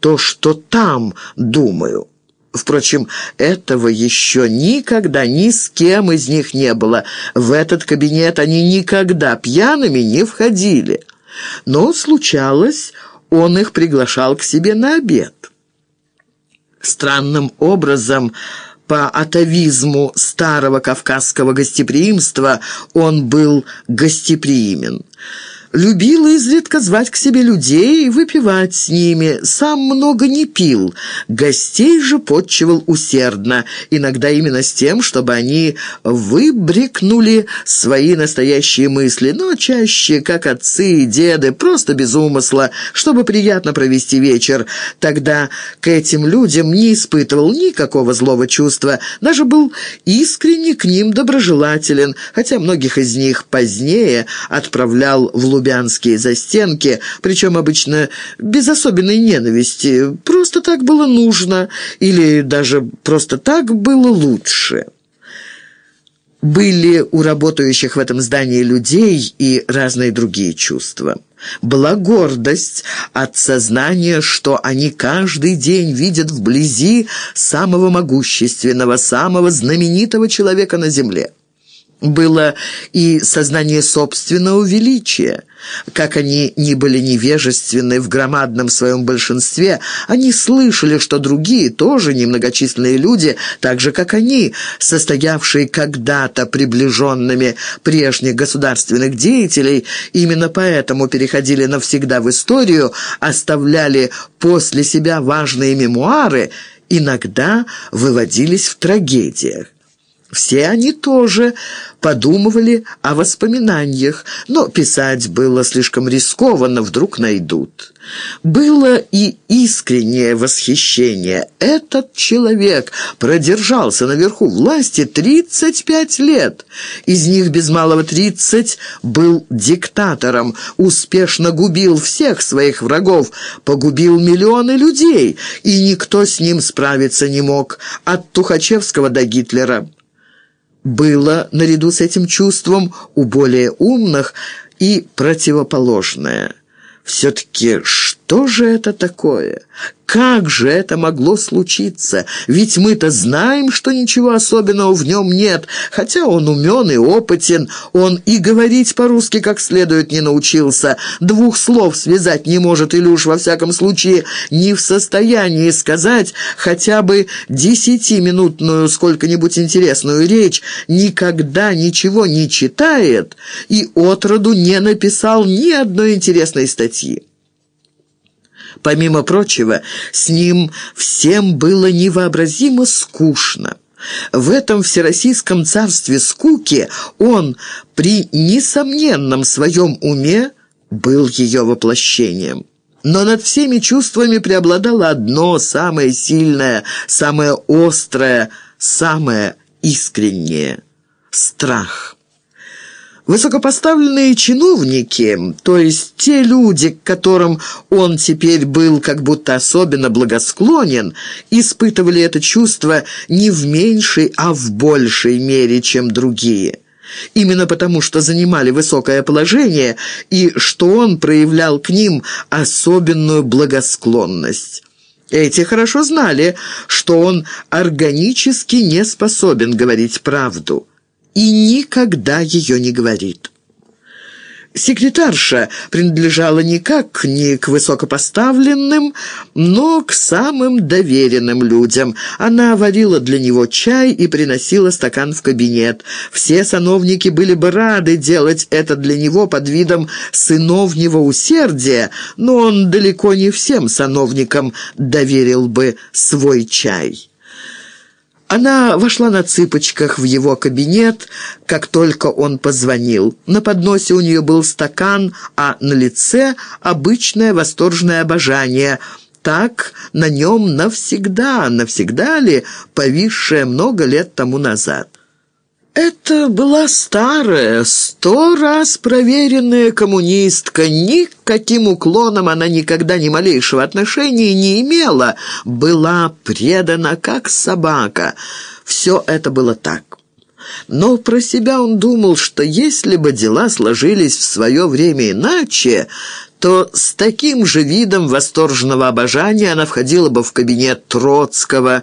то, что там думаю». Впрочем, этого еще никогда ни с кем из них не было. В этот кабинет они никогда пьяными не входили. Но случалось, он их приглашал к себе на обед. Странным образом, по атовизму старого кавказского гостеприимства, он был гостеприимен любил изредка звать к себе людей и выпивать с ними. Сам много не пил. Гостей же подчивал усердно, иногда именно с тем, чтобы они выбрикнули свои настоящие мысли, но чаще, как отцы и деды, просто без умысла, чтобы приятно провести вечер. Тогда к этим людям не испытывал никакого злого чувства, даже был искренне к ним доброжелателен, хотя многих из них позднее отправлял в лубянские застенки, причем обычно без особенной ненависти. Просто так было нужно, или даже просто так было лучше. Были у работающих в этом здании людей и разные другие чувства. Была гордость от сознания, что они каждый день видят вблизи самого могущественного, самого знаменитого человека на земле было и сознание собственного величия. Как они не были невежественны в громадном своем большинстве, они слышали, что другие, тоже немногочисленные люди, так же, как они, состоявшие когда-то приближенными прежних государственных деятелей, именно поэтому переходили навсегда в историю, оставляли после себя важные мемуары, иногда выводились в трагедиях. Все они тоже подумывали о воспоминаниях, но писать было слишком рискованно, вдруг найдут. Было и искреннее восхищение. Этот человек продержался наверху власти 35 лет. Из них без малого 30 был диктатором, успешно губил всех своих врагов, погубил миллионы людей, и никто с ним справиться не мог, от Тухачевского до Гитлера было, наряду с этим чувством, у более умных и противоположное. Все-таки что же это такое? Как же это могло случиться? Ведь мы-то знаем, что ничего особенного в нем нет, хотя он умен и опытен, он и говорить по-русски как следует не научился, двух слов связать не может или уж во всяком случае не в состоянии сказать хотя бы десятиминутную сколько-нибудь интересную речь, никогда ничего не читает и отроду не написал ни одной интересной статьи. Помимо прочего, с ним всем было невообразимо скучно. В этом всероссийском царстве скуки он при несомненном своем уме был ее воплощением. Но над всеми чувствами преобладало одно самое сильное, самое острое, самое искреннее – страх. Высокопоставленные чиновники, то есть те люди, к которым он теперь был как будто особенно благосклонен, испытывали это чувство не в меньшей, а в большей мере, чем другие. Именно потому, что занимали высокое положение и что он проявлял к ним особенную благосклонность. Эти хорошо знали, что он органически не способен говорить правду и никогда ее не говорит. Секретарша принадлежала никак не к высокопоставленным, но к самым доверенным людям. Она варила для него чай и приносила стакан в кабинет. Все сановники были бы рады делать это для него под видом сыновнего усердия, но он далеко не всем сановникам доверил бы свой чай. Она вошла на цыпочках в его кабинет, как только он позвонил. На подносе у нее был стакан, а на лице обычное восторженное обожание. Так на нем навсегда, навсегда ли, повисшее много лет тому назад. Это была старая, сто раз проверенная коммунистка. Никаким уклоном она никогда ни малейшего отношения не имела. Была предана, как собака. Все это было так. Но про себя он думал, что если бы дела сложились в свое время иначе, то с таким же видом восторженного обожания она входила бы в кабинет Троцкого,